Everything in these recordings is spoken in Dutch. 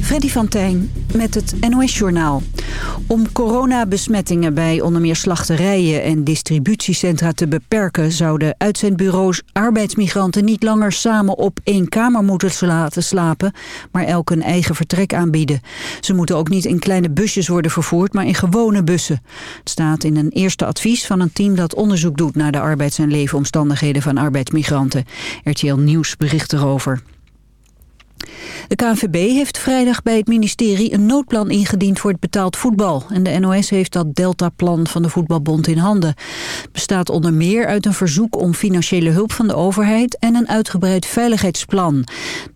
Freddy van Tijn met het NOS-journaal. Om coronabesmettingen bij onder meer slachterijen en distributiecentra te beperken... zouden uitzendbureaus arbeidsmigranten niet langer samen op één kamer moeten laten slapen... maar elk een eigen vertrek aanbieden. Ze moeten ook niet in kleine busjes worden vervoerd, maar in gewone bussen. Het staat in een eerste advies van een team dat onderzoek doet... naar de arbeids- en leefomstandigheden van arbeidsmigranten. RTL Nieuws bericht erover. De KNVB heeft vrijdag bij het ministerie een noodplan ingediend voor het betaald voetbal. En de NOS heeft dat Deltaplan van de Voetbalbond in handen. Het bestaat onder meer uit een verzoek om financiële hulp van de overheid en een uitgebreid veiligheidsplan.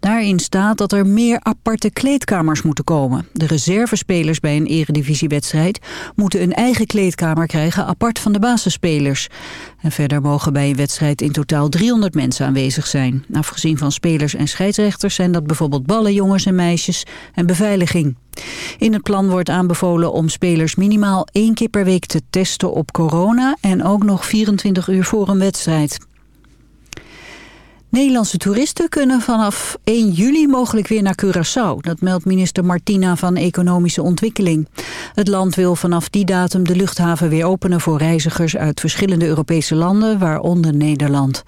Daarin staat dat er meer aparte kleedkamers moeten komen. De reservespelers bij een eredivisiewedstrijd moeten een eigen kleedkamer krijgen apart van de basisspelers. En verder mogen bij een wedstrijd in totaal 300 mensen aanwezig zijn. Afgezien van spelers en scheidsrechters zijn dat bijvoorbeeld ballen, jongens en meisjes en beveiliging. In het plan wordt aanbevolen om spelers minimaal één keer per week te testen op corona... en ook nog 24 uur voor een wedstrijd. Nederlandse toeristen kunnen vanaf 1 juli mogelijk weer naar Curaçao. Dat meldt minister Martina van Economische Ontwikkeling. Het land wil vanaf die datum de luchthaven weer openen voor reizigers uit verschillende Europese landen, waaronder Nederland.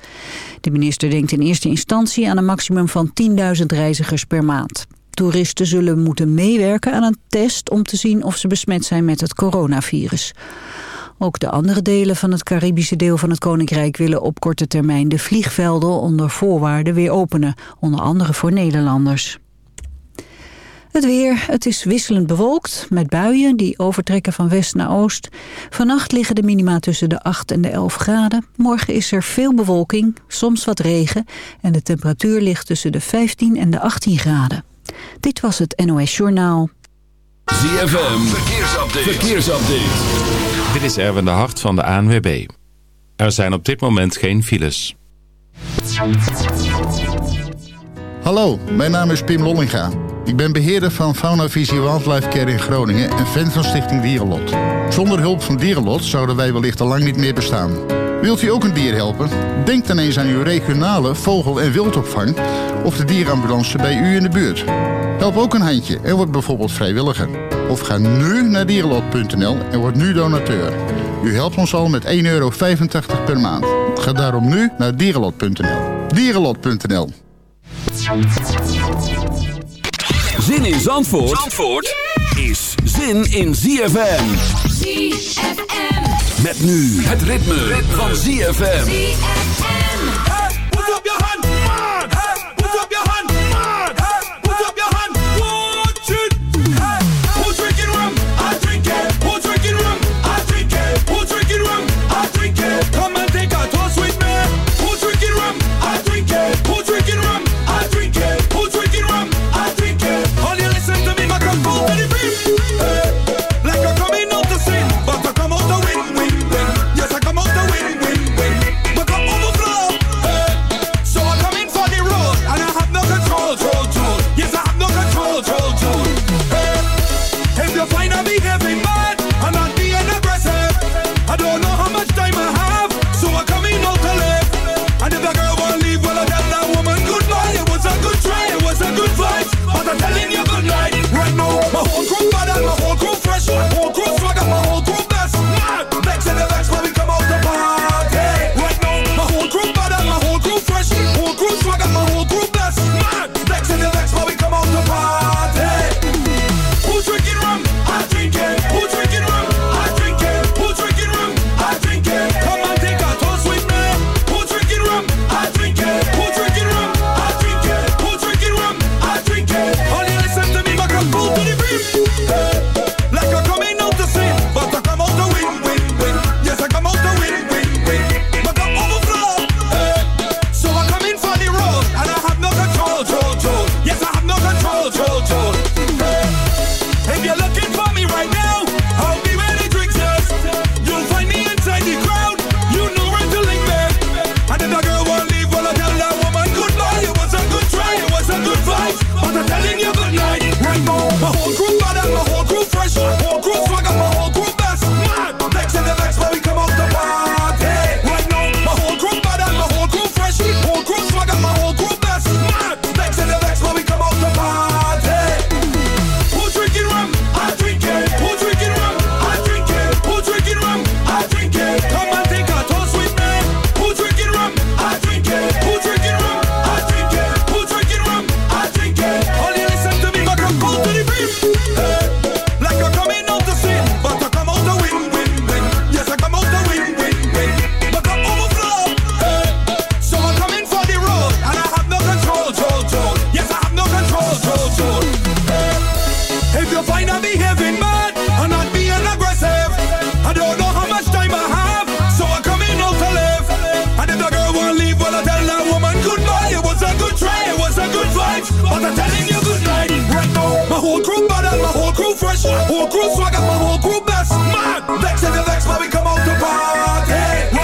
De minister denkt in eerste instantie aan een maximum van 10.000 reizigers per maand. Toeristen zullen moeten meewerken aan een test om te zien of ze besmet zijn met het coronavirus. Ook de andere delen van het Caribische deel van het Koninkrijk willen op korte termijn de vliegvelden onder voorwaarden weer openen, onder andere voor Nederlanders. Het weer, het is wisselend bewolkt, met buien die overtrekken van west naar oost. Vannacht liggen de minima tussen de 8 en de 11 graden. Morgen is er veel bewolking, soms wat regen... en de temperatuur ligt tussen de 15 en de 18 graden. Dit was het NOS Journaal. ZFM, verkeersupdate. verkeersupdate. Dit is Erwin de Hart van de ANWB. Er zijn op dit moment geen files. Hallo, mijn naam is Pim Lollinga. Ik ben beheerder van Fauna Visie Wildlife Care in Groningen en fan van Stichting Dierenlot. Zonder hulp van Dierenlot zouden wij wellicht al lang niet meer bestaan. Wilt u ook een dier helpen? Denk dan eens aan uw regionale vogel- en wildopvang of de dierenambulance bij u in de buurt. Help ook een handje en word bijvoorbeeld vrijwilliger. Of ga nu naar dierenlot.nl en word nu donateur. U helpt ons al met 1,85 euro per maand. Ga daarom nu naar dierenlot.nl. Dierenlot.nl Zin in Zandvoort, Zandvoort is zin in ZFM. ZFM. Met nu het ritme, ritme. van ZFM. Put whole crew better, my whole crew fresh. Whole crew swagger, my whole crew best. Man, vex if the vex, but we come out to party.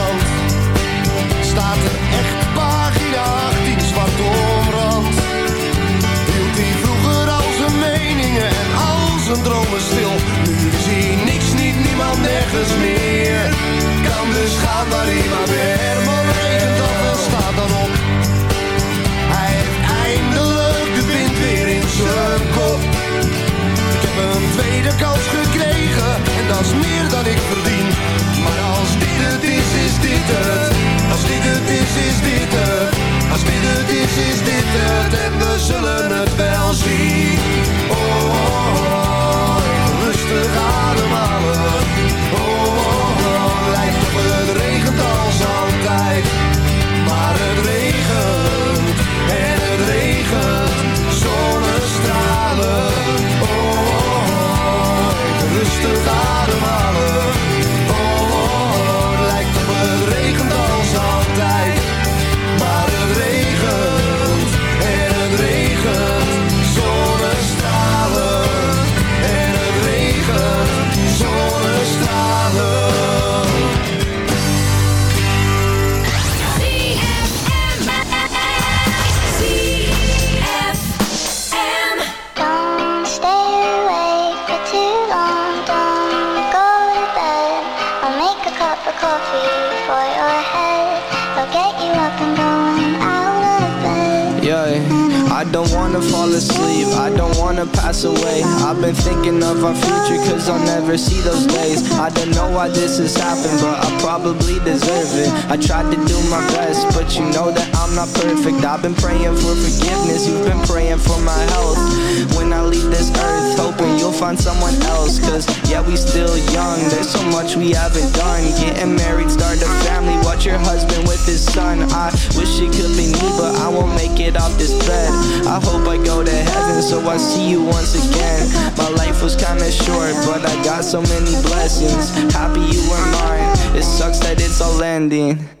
zijn dromen stil. Nu zie niks, niet niemand, nergens meer. Kan dus gaan waar hij maar weer. Herman regent af en staat dan op. Hij heeft eindelijk de wind weer in zijn kop. Ik heb een tweede kans gekregen en dat is meer dan ik verdien. Maar als dit het is, is dit het. Als dit het is, is dit het. Als dit het is, is dit het. En we zullen het wel zien. Oh, oh, oh. Rustig ademhalen. Son. I wish it could be me, but I won't make it off this bed. I hope I go to heaven so I see you once again. My life was kinda short, but I got so many blessings. Happy you were mine. It sucks that it's all ending.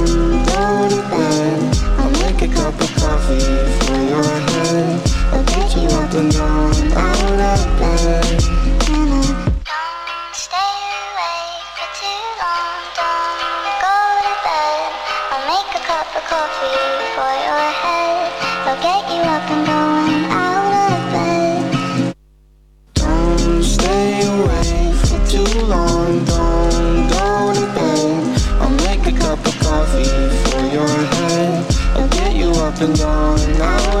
to bed. I'll make a cup of coffee for your head. I'll get you up and down out of bed. been going on.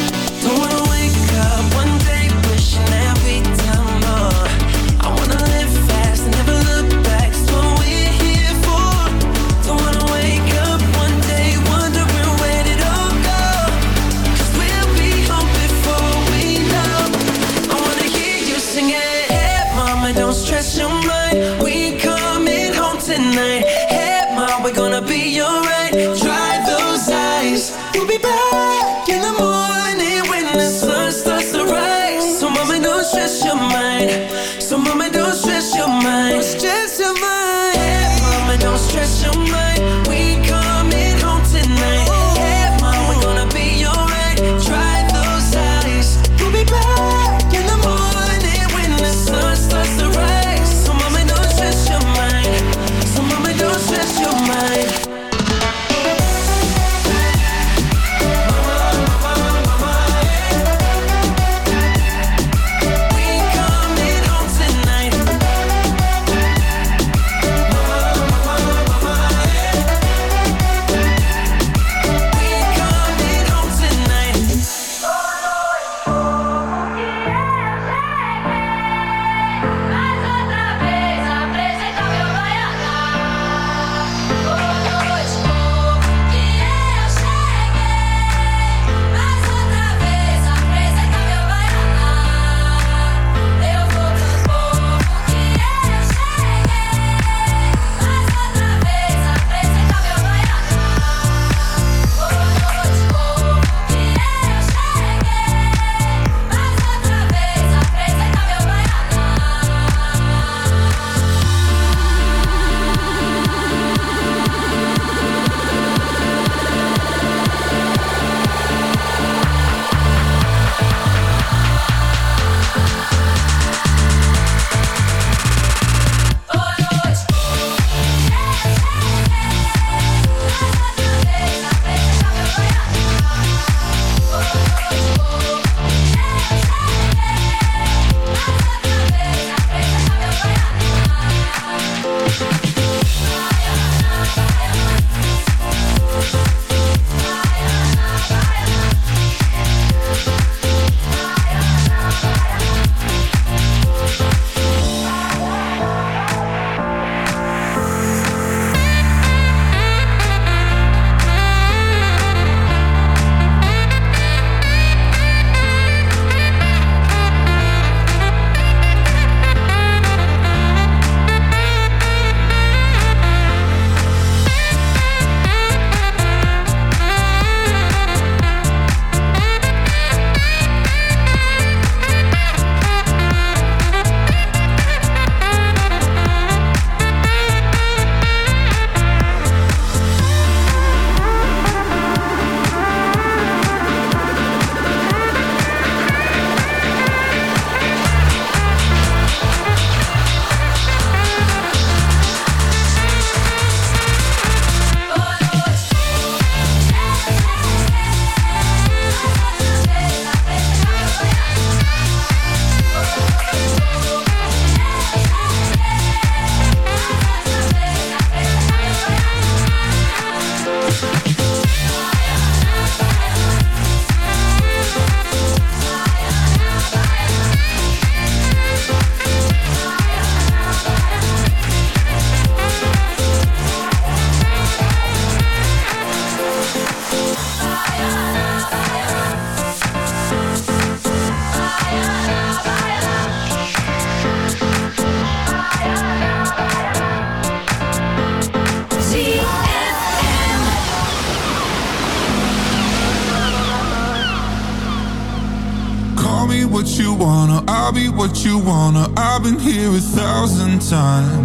what you wanna. I've been here a thousand times.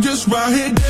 Just right here.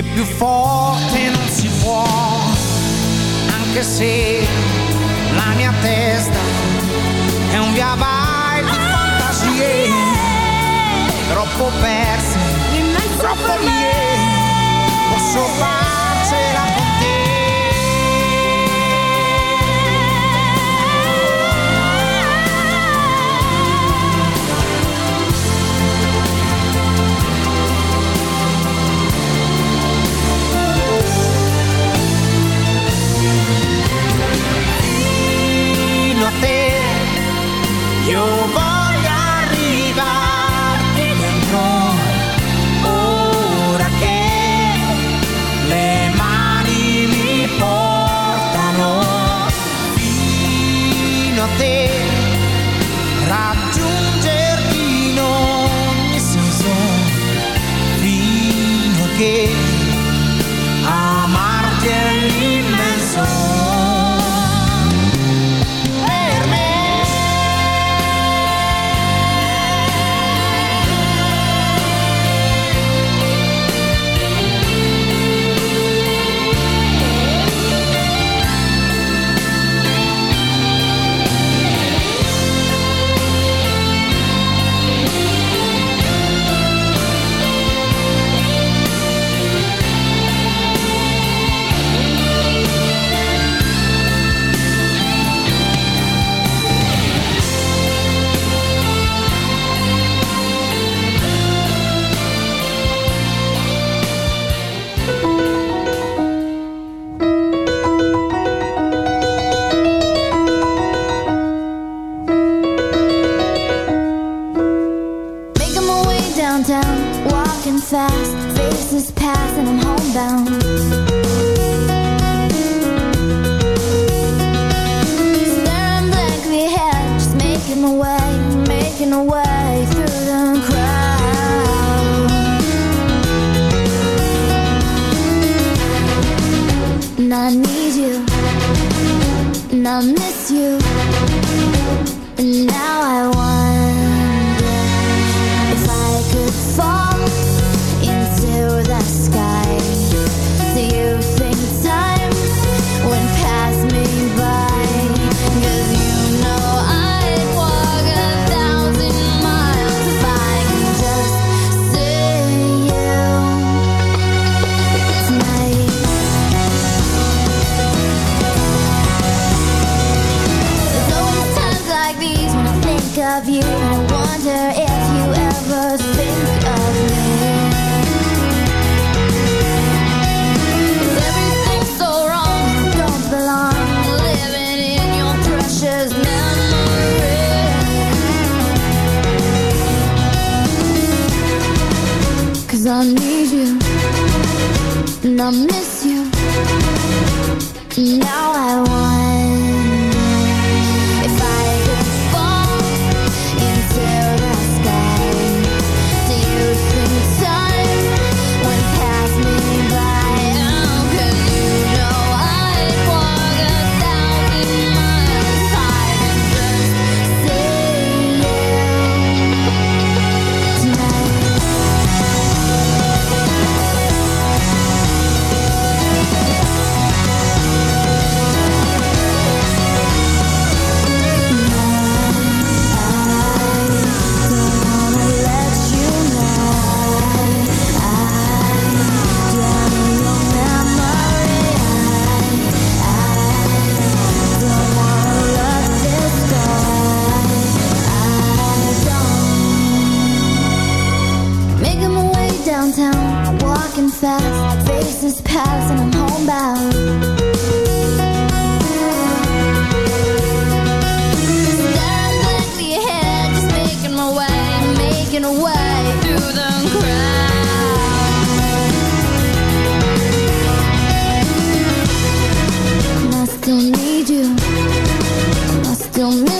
If you fall tarde. to me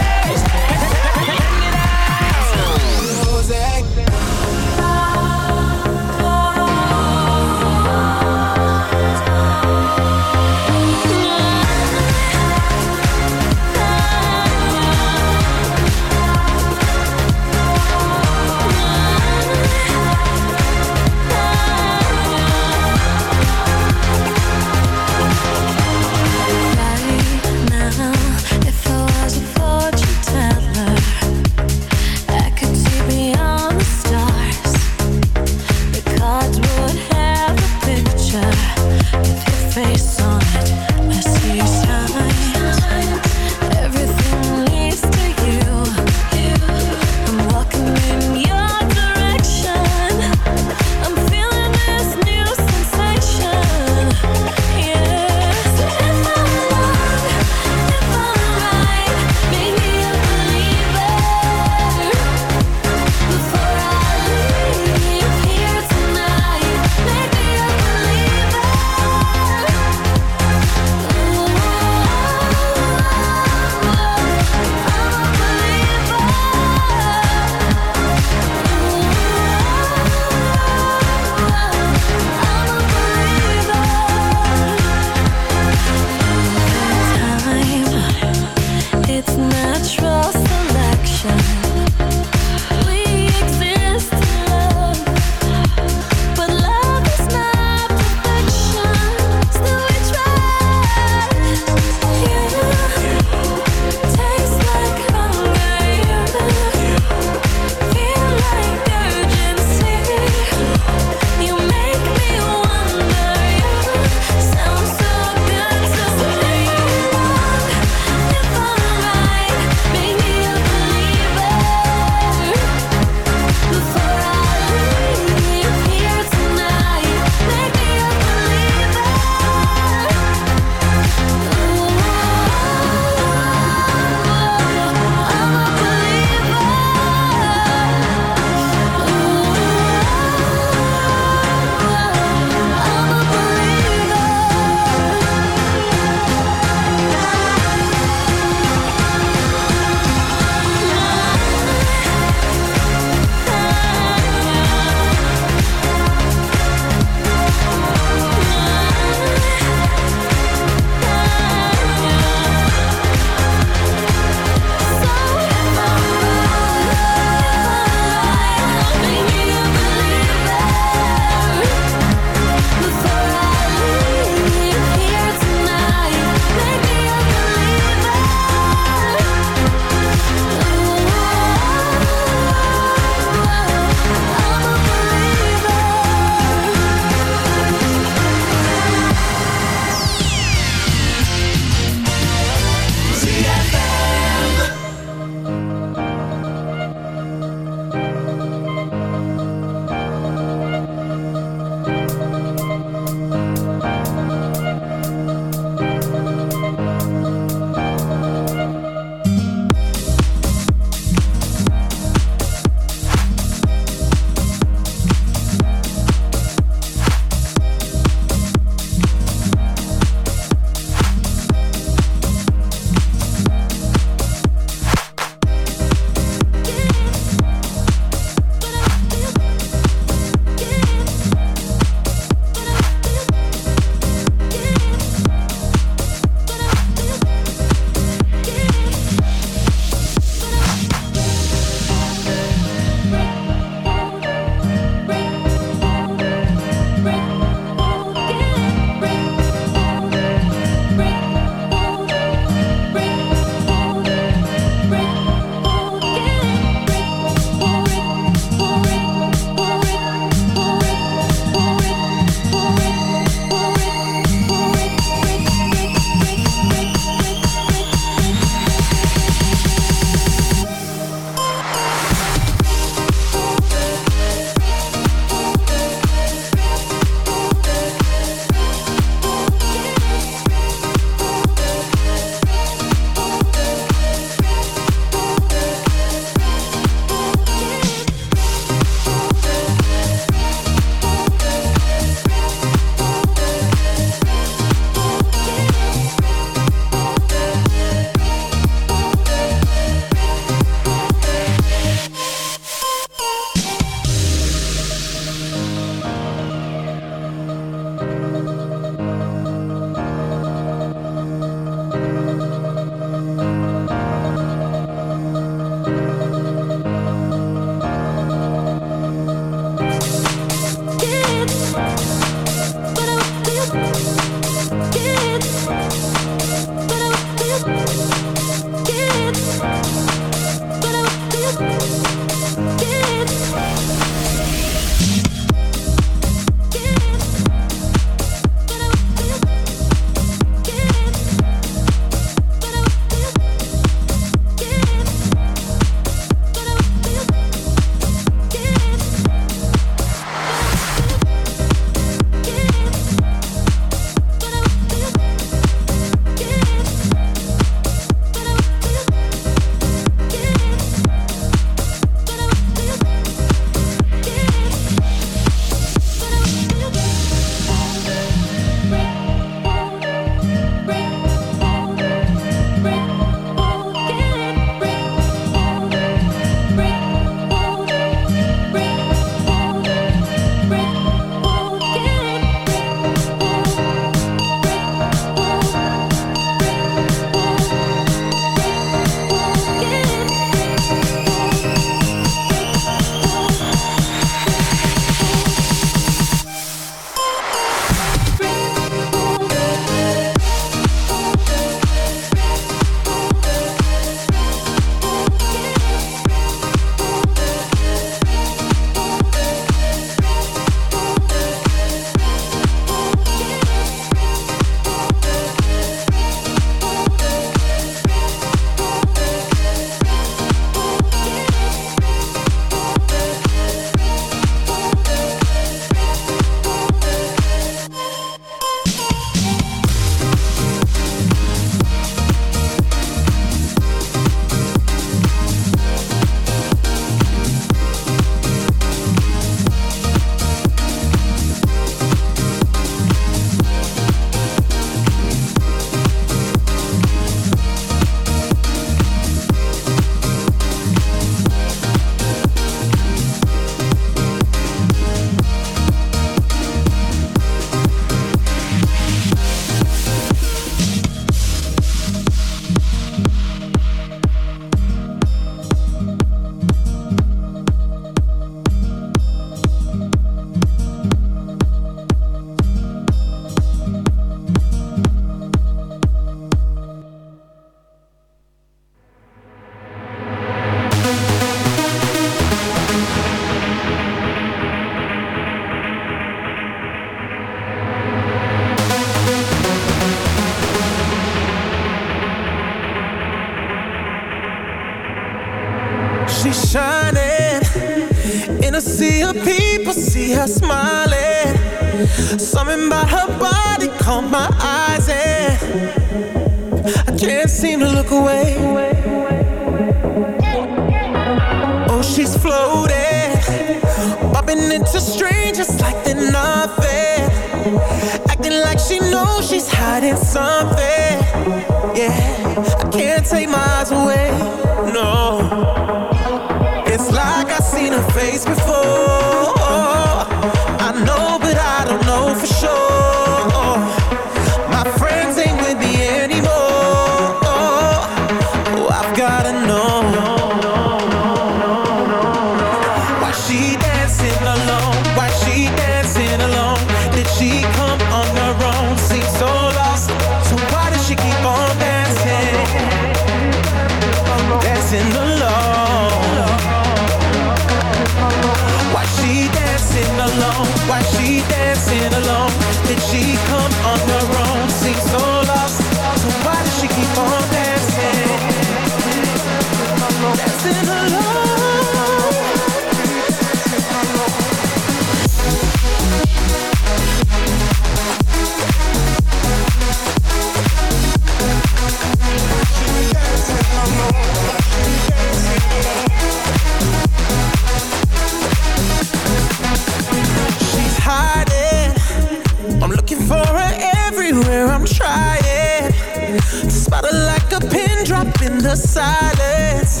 The silence.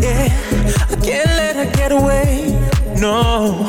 Yeah, I can't let her get away. No.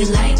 you like